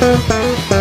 Música